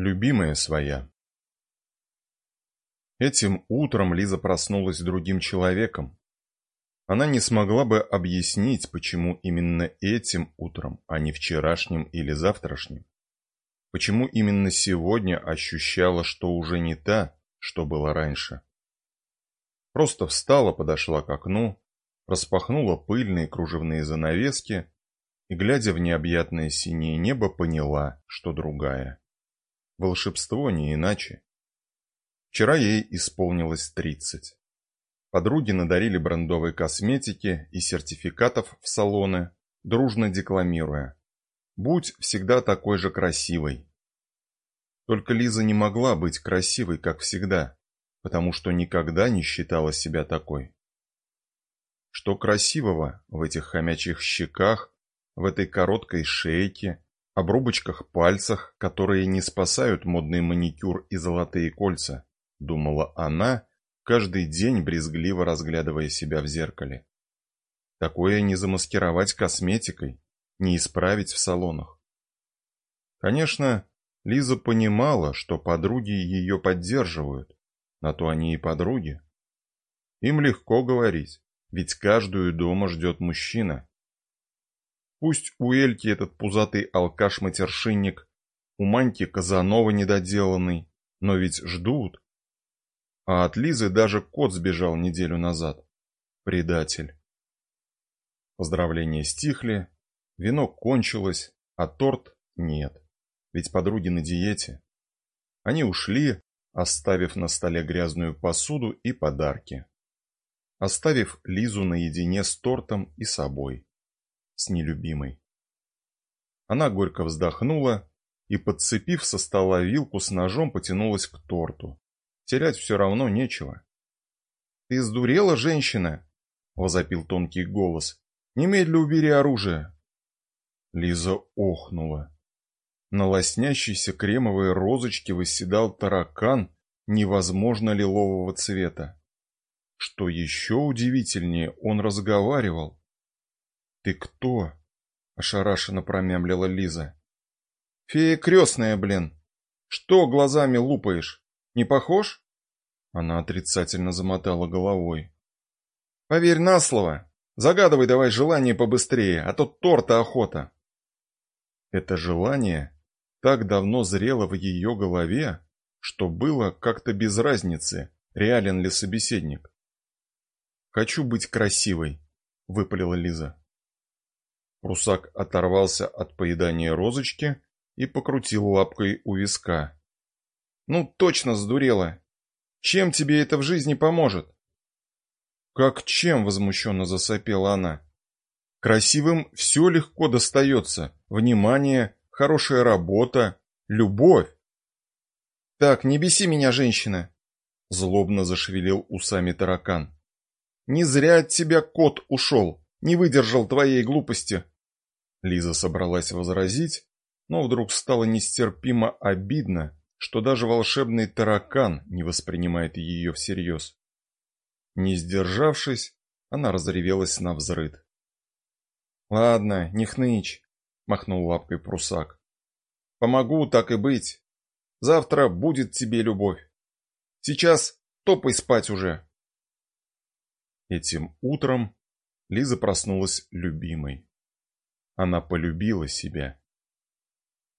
Любимая своя. Этим утром Лиза проснулась другим человеком. Она не смогла бы объяснить, почему именно этим утром, а не вчерашним или завтрашним. Почему именно сегодня ощущала, что уже не та, что было раньше. Просто встала, подошла к окну, распахнула пыльные кружевные занавески и, глядя в необъятное синее небо, поняла, что другая. Волшебство не иначе. Вчера ей исполнилось тридцать. Подруги надарили брендовой косметики и сертификатов в салоны, дружно декламируя. «Будь всегда такой же красивой». Только Лиза не могла быть красивой, как всегда, потому что никогда не считала себя такой. Что красивого в этих хомячьих щеках, в этой короткой шейке, обрубочках пальцах, которые не спасают модный маникюр и золотые кольца, думала она, каждый день брезгливо разглядывая себя в зеркале. Такое не замаскировать косметикой, не исправить в салонах. Конечно, Лиза понимала, что подруги ее поддерживают, на то они и подруги. Им легко говорить, ведь каждую дома ждет мужчина, Пусть у Эльки этот пузатый алкаш-матершинник, у Маньки Казанова недоделанный, но ведь ждут. А от Лизы даже кот сбежал неделю назад. Предатель. Поздравления стихли, вино кончилось, а торт нет. Ведь подруги на диете. Они ушли, оставив на столе грязную посуду и подарки. Оставив Лизу наедине с тортом и собой с нелюбимой. Она горько вздохнула и, подцепив со стола вилку с ножом, потянулась к торту. Терять все равно нечего. — Ты сдурела, женщина? — возопил тонкий голос. — Немедля убери оружие. Лиза охнула. На лоснящейся кремовой розочке восседал таракан невозможно лилового цвета. Что еще удивительнее, он разговаривал. «Ты кто?» — ошарашенно промямлила Лиза. «Фея крестная, блин! Что глазами лупаешь? Не похож?» Она отрицательно замотала головой. «Поверь на слово! Загадывай давай желание побыстрее, а то торта охота!» Это желание так давно зрело в ее голове, что было как-то без разницы, реален ли собеседник. «Хочу быть красивой», — выпалила Лиза. Русак оторвался от поедания розочки и покрутил лапкой у виска. «Ну, точно сдурела! Чем тебе это в жизни поможет?» «Как чем?» — возмущенно засопела она. «Красивым все легко достается. Внимание, хорошая работа, любовь». «Так, не беси меня, женщина!» — злобно зашевелил усами таракан. «Не зря от тебя кот ушел. Не выдержал твоей глупости. Лиза собралась возразить, но вдруг стало нестерпимо обидно, что даже волшебный таракан не воспринимает ее всерьез. Не сдержавшись, она разревелась на взрыд. «Ладно, не хнычь», — махнул лапкой прусак. «Помогу, так и быть. Завтра будет тебе любовь. Сейчас топай спать уже». Этим утром Лиза проснулась любимой. Она полюбила себя.